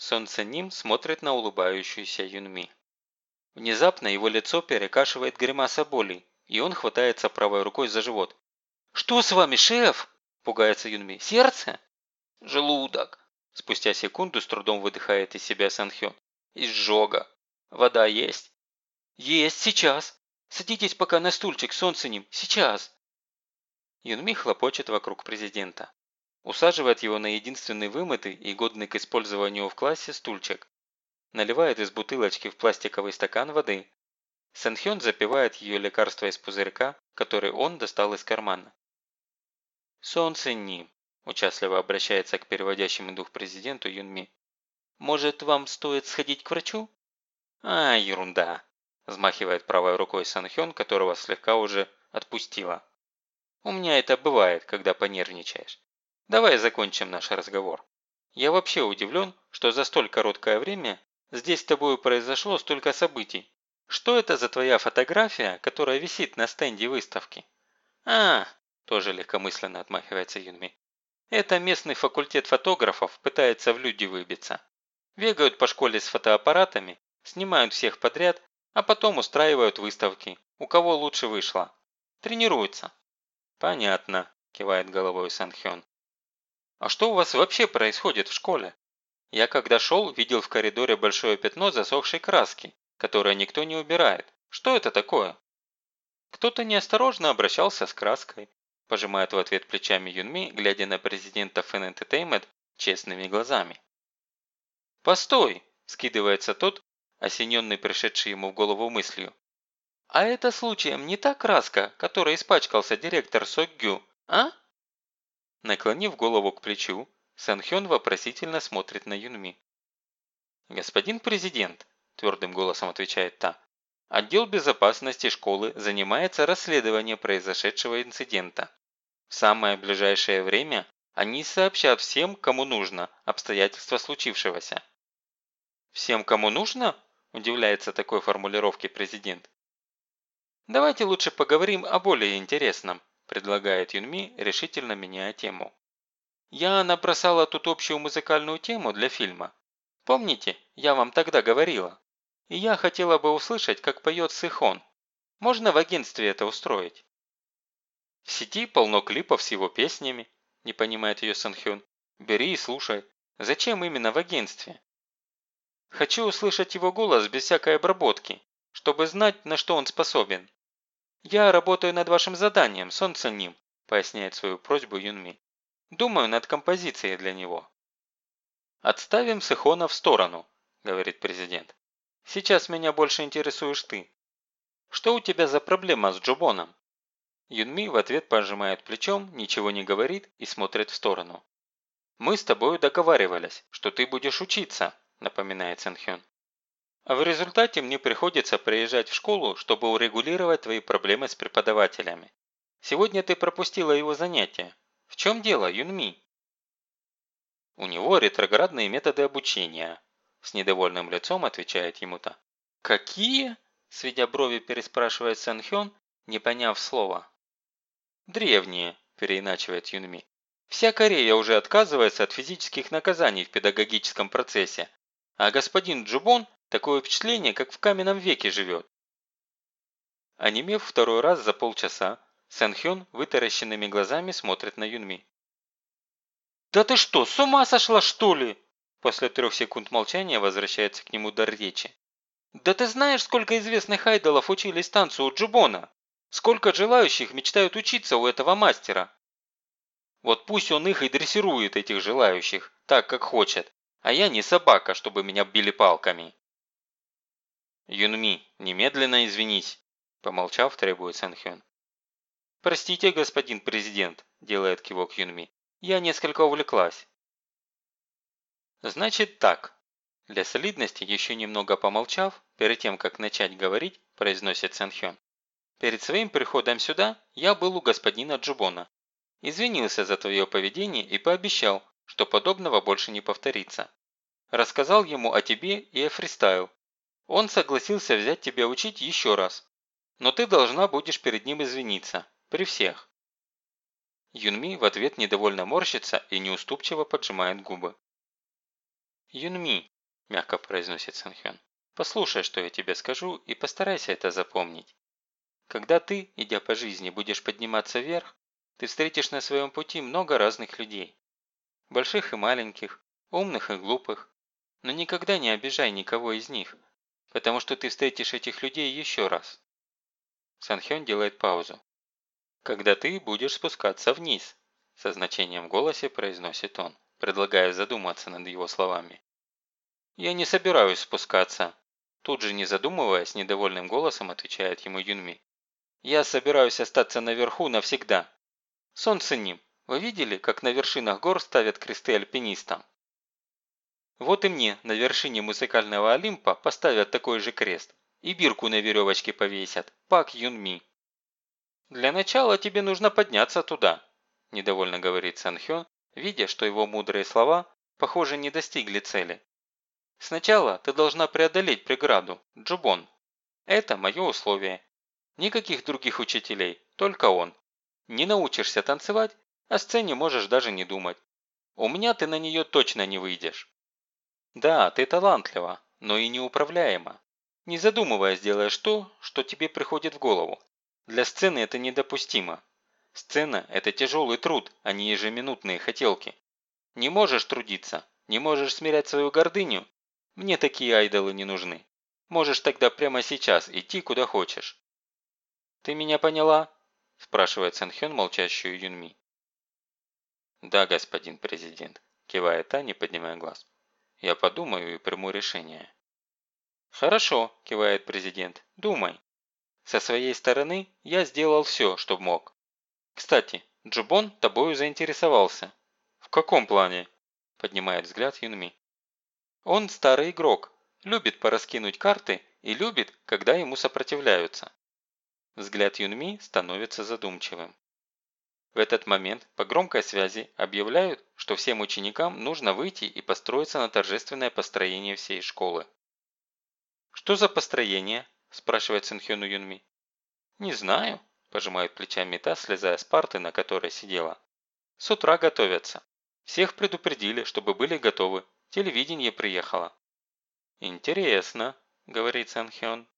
Солнце Ним смотрит на улыбающуюся Юнми. Внезапно его лицо перекашивает гримаса боли, и он хватается правой рукой за живот. «Что с вами, шеф?» – пугается Юнми. «Сердце?» «Желудок!» – спустя секунду с трудом выдыхает из себя Санхён. «Изжога! Вода есть?» «Есть, сейчас! Садитесь пока на стульчик, солнце ним, сейчас!» Юнми хлопочет вокруг президента. Усаживает его на единственный вымытый и годный к использованию в классе стульчик. Наливает из бутылочки в пластиковый стакан воды. Сэнхён запивает ее лекарство из пузырька, который он достал из кармана. «Солнце Ни», – участливо обращается к переводящему дух президенту Юнми. «Может, вам стоит сходить к врачу?» «А, ерунда», – взмахивает правой рукой Санхён, которого слегка уже отпустила. «У меня это бывает, когда понервничаешь. Давай закончим наш разговор. Я вообще удивлен, что за столь короткое время здесь с тобой произошло столько событий. Что это за твоя фотография, которая висит на стенде выставки? А, тоже легкомысленно отмахивается Юнми. Это местный факультет фотографов пытается в люди выбиться. Бегают по школе с фотоаппаратами, снимают всех подряд, а потом устраивают выставки, у кого лучше вышло. Тренируются. Понятно, кивает головой Санхён. «А что у вас вообще происходит в школе?» Я когда шел, видел в коридоре большое пятно засохшей краски, которое никто не убирает. Что это такое? Кто-то неосторожно обращался с краской, пожимает в ответ плечами Юнми, глядя на президента Fan Entertainment честными глазами. «Постой!» – скидывается тот, осененный пришедший ему в голову мыслью. «А это случаем не та краска, которой испачкался директор Сокгю, а?» Наклонив голову к плечу, Санхён вопросительно смотрит на Юнми. «Господин президент», – твердым голосом отвечает та, – «отдел безопасности школы занимается расследованием произошедшего инцидента. В самое ближайшее время они сообщат всем, кому нужно, обстоятельства случившегося». «Всем, кому нужно?» – удивляется такой формулировке президент. «Давайте лучше поговорим о более интересном», предлагает Юнми, решительно меняя тему. «Я набросала тут общую музыкальную тему для фильма. Помните, я вам тогда говорила? И я хотела бы услышать, как поет Сыхон. Можно в агентстве это устроить?» «В сети полно клипов с его песнями», – не понимает ее Санхён. «Бери и слушай. Зачем именно в агентстве?» «Хочу услышать его голос без всякой обработки, чтобы знать, на что он способен. «Я работаю над вашим заданием, солнце ним», поясняет свою просьбу Юнми. «Думаю над композицией для него». «Отставим Сихона в сторону», – говорит президент. «Сейчас меня больше интересуешь ты. Что у тебя за проблема с Джубоном?» Юнми в ответ пожимает плечом, ничего не говорит и смотрит в сторону. «Мы с тобой договаривались, что ты будешь учиться», – напоминает Сэнхён. А в результате мне приходится приезжать в школу, чтобы урегулировать твои проблемы с преподавателями. Сегодня ты пропустила его занятия. В чем дело, Юнми? У него ретроградные методы обучения. С недовольным лицом отвечает ему та. Какие? Сведя брови, переспрашивает Сэнхён, не поняв слова. Древние, переиначивает Юнми. Вся Корея уже отказывается от физических наказаний в педагогическом процессе, а господин Джубон Такое впечатление, как в каменном веке живет. Онемев второй раз за полчаса, Сэнхён вытаращенными глазами смотрит на Юнми. «Да ты что, с ума сошла, что ли?» После трех секунд молчания возвращается к нему дар речи. «Да ты знаешь, сколько известных айдолов учились танцу у Джубона? Сколько желающих мечтают учиться у этого мастера? Вот пусть он их и дрессирует, этих желающих, так, как хочет, а я не собака, чтобы меня били палками». «Юнми, немедленно извинись», – помолчав, требует Санхён. «Простите, господин президент», – делает кивок Юнми. «Я несколько увлеклась». «Значит так». Для солидности, еще немного помолчав, перед тем, как начать говорить, произносит Санхён. «Перед своим приходом сюда я был у господина Джубона. Извинился за твое поведение и пообещал, что подобного больше не повторится. Рассказал ему о тебе и о фристайл, он согласился взять тебя учить еще раз. Но ты должна будешь перед ним извиниться. При всех. Юнми в ответ недовольно морщится и неуступчиво поджимает губы. «Юнми», мягко произносит Санхён. Послушай, что я тебе скажу, и постарайся это запомнить. Когда ты, идя по жизни, будешь подниматься вверх, ты встретишь на своем пути много разных людей. Больших и маленьких, умных и глупых. Но никогда не обижай никого из них, потому что ты встретишь этих людей еще раз. Санхён делает паузу. Когда ты будешь спускаться вниз, со значением в голосе произносит он, предлагая задуматься над его словами. Я не собираюсь спускаться, тут же не задумываясь, недовольным голосом отвечает ему Юнми. Я собираюсь остаться наверху навсегда. Солнце ним. Вы видели, как на вершинах гор ставят кресты альпинистам? Вот и мне на вершине музыкального Олимпа поставят такой же крест. И бирку на веревочке повесят. Пак Юнми. Для начала тебе нужно подняться туда, недовольно говорит Санхён, видя, что его мудрые слова, похоже, не достигли цели. Сначала ты должна преодолеть преграду, Джубон. Это мое условие. Никаких других учителей, только он. Не научишься танцевать, о сцене можешь даже не думать. У меня ты на нее точно не выйдешь. Да, ты талантлива, но и неуправляема. Не задумываясь делаешь то, что тебе приходит в голову. Для сцены это недопустимо. Сцена – это тяжелый труд, а не ежеминутные хотелки. Не можешь трудиться, не можешь смирять свою гордыню? Мне такие айдолы не нужны. Можешь тогда прямо сейчас идти куда хочешь. «Ты меня поняла?» – спрашивает Сэнхён молчащую Юнми. «Да, господин президент», – кивает та, не поднимая глаз. «Я подумаю и приму решение». «Хорошо», – кивает президент, – «думай. Со своей стороны я сделал все, что мог. Кстати, Джубон тобою заинтересовался». «В каком плане?» – поднимает взгляд Юнми. «Он старый игрок, любит пораскинуть карты и любит, когда ему сопротивляются. Взгляд Юнми становится задумчивым. В этот момент по громкой связи объявляют, что всем ученикам нужно выйти и построиться на торжественное построение всей школы. «Что за построение?» – спрашивает Синхёну Юнми. «Не знаю», – пожимает плечами та, слезая с парты, на которой сидела. «С утра готовятся. Всех предупредили, чтобы были готовы. Телевидение приехало». «Интересно», – говорит Санхён.